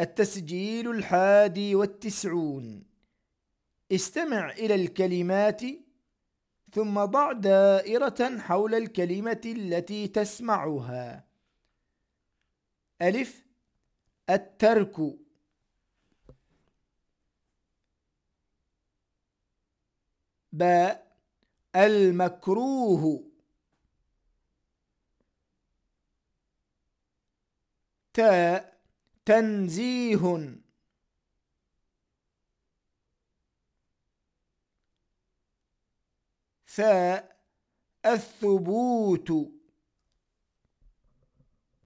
التسجيل الحادي والتسعون. استمع إلى الكلمات ثم ضع دائرة حول الكلمة التي تسمعها. ألف. الترك. باء. المكروه. تاء. تنزيه. ثاء الثبوت.